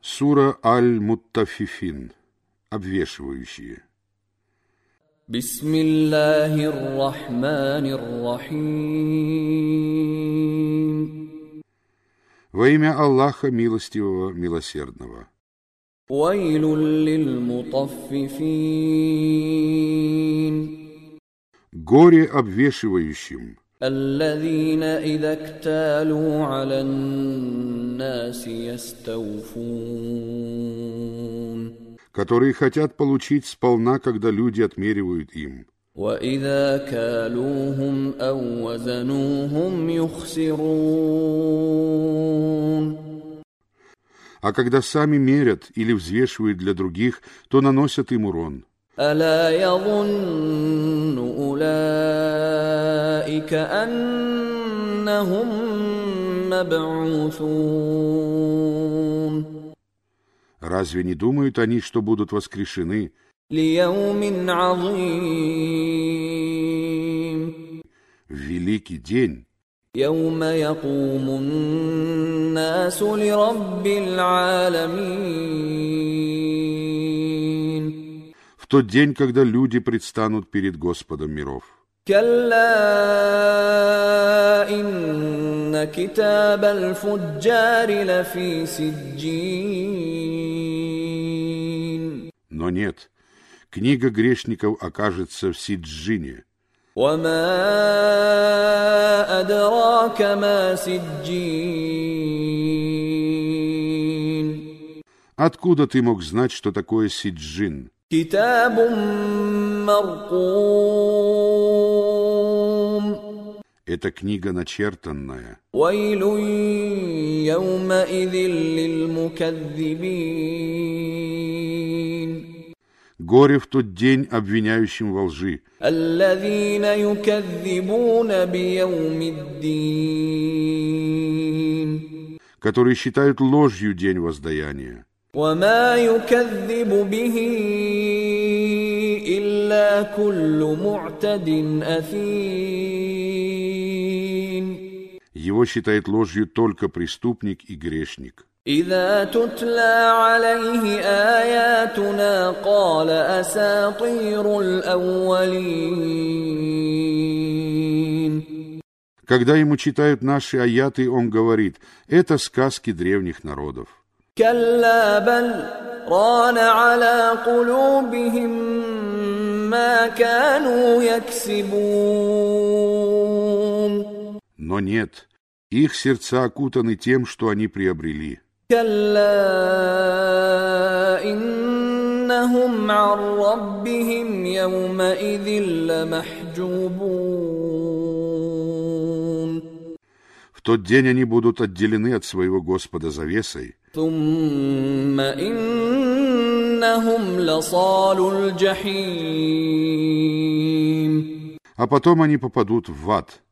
Сура Аль-Муттафифин. Обвешивающие. بسم الله الرحمن الرحيم Во имя Аллаха Милостивого, Милосердного. ويل للمطففين Горе обвешивающим, الذين إذا اكتالوا على الناس يستوفون которые хотят получить сполна, когда люди отмеривают им. وإذا كالوهم أو وزنوهم يخسرون А когда сами мерят или взвешивают для других, то наносят им урон. ألا يظن أولئك أنهم مبعوثون Разве не думают они, что будут воскрешены ليوم عظيم в великий день, يوم يقوم الناس لرب العالمين в тот день, когда люди предстанут перед Господом миров? كلا إن كتاب الفجار لفي سجين Но нет, книга грешников окажется в Сиджине. وما أدراك ما سجين Откуда ты мог знать, что такое Сиджин? كتاب مرقوم Это книга начертанная. ويل يومئذ للمكذبين Горе в тот день обвиняющим во лжи, الذين يكذبون بيوم الدين которые считают ложью день воздаяния. وما يكذب به إلا كل معتد أثيم Его считает ложью только преступник и грешник. إذا تتلى عليه آياتنا قال أساطير الأولين Когда ему читают наши аяты, он говорит, это сказки древних народов. كلا بل ران على قلوبهم ما كانوا يكسبون Но нет, их сердца окутаны тем, что они приобрели. В тот день они будут отделены от своего Господа завесой. А потом они попадут в ад.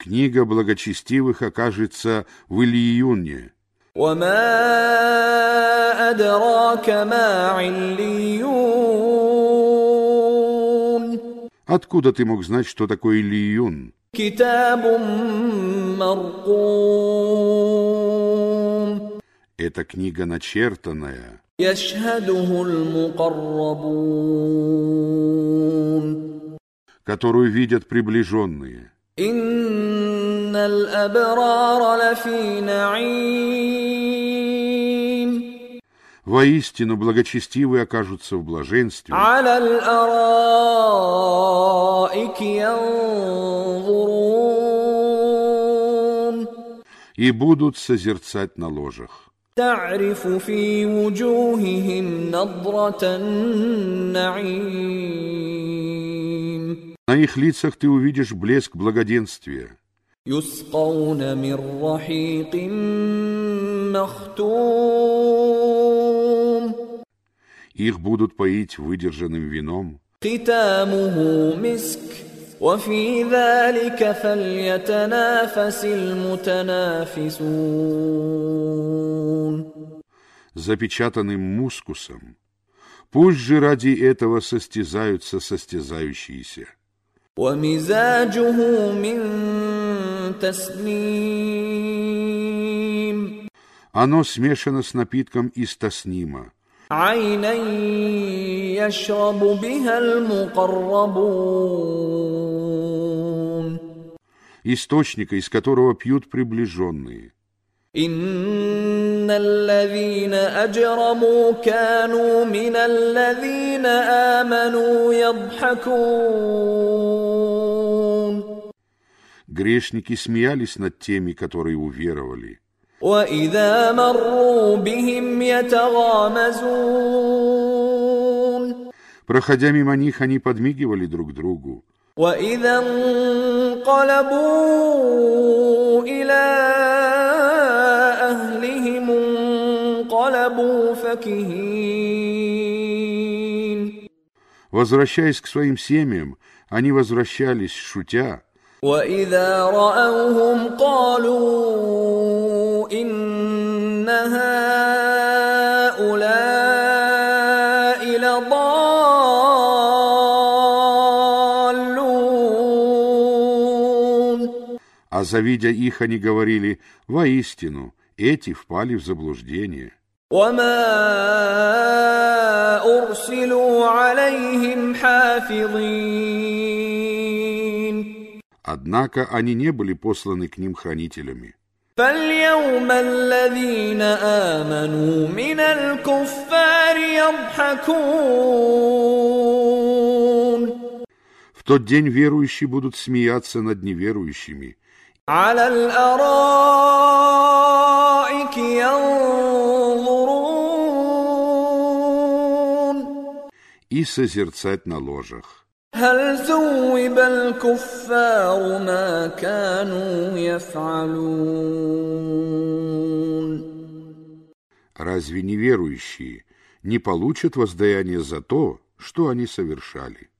книга благочестивых окажется в Ильюне. Откуда ты мог знать, что такое Ильюн? Это книга начертанная. которую видят приближенные. إن الأبرار لفي نعيم Воистину благочестивые окажутся в блаженстве, على الأرائك ينظرون и будут созерцать на ложах. تعرف في وجوههم نضرة النعيم На их лицах ты увидишь блеск благоденствия. يسقون من رحيق مختوم Их будут поить выдержанным вином. ختامه مسك وفي ذلك فليتنافس المتنافسون запечатанным мускусом. Пусть же ради этого состязаются состязающиеся. ومزاجه من تسنيم Оно смешано с напитком из таснима, عينا يشرب بها المقربون источника, из которого пьют приближенные. إن الذين أجرموا كانوا من الذين آمنوا يضحكون Грешники смеялись над теми, которые уверовали. وإذا مروا بهم يتغامزون Проходя мимо них, они подмигивали друг другу. وإذا انقلبوا إلى Возвращаясь к своим семьям, они возвращались, шутя, وإذا رأوهم قالوا إن هؤلاء لضالون а завидя их, они говорили, «Воистину, эти впали в заблуждение». وما أرسلوا عليهم حافظين Однако они не были посланы к ним хранителями. فاليوم الذين آمنوا من الكفار يضحكون В тот день верующие будут смеяться над неверующими, على الأرائك ينظرون и созерцать на ложах. Разве неверующие не получат воздаяние за то, что они совершали?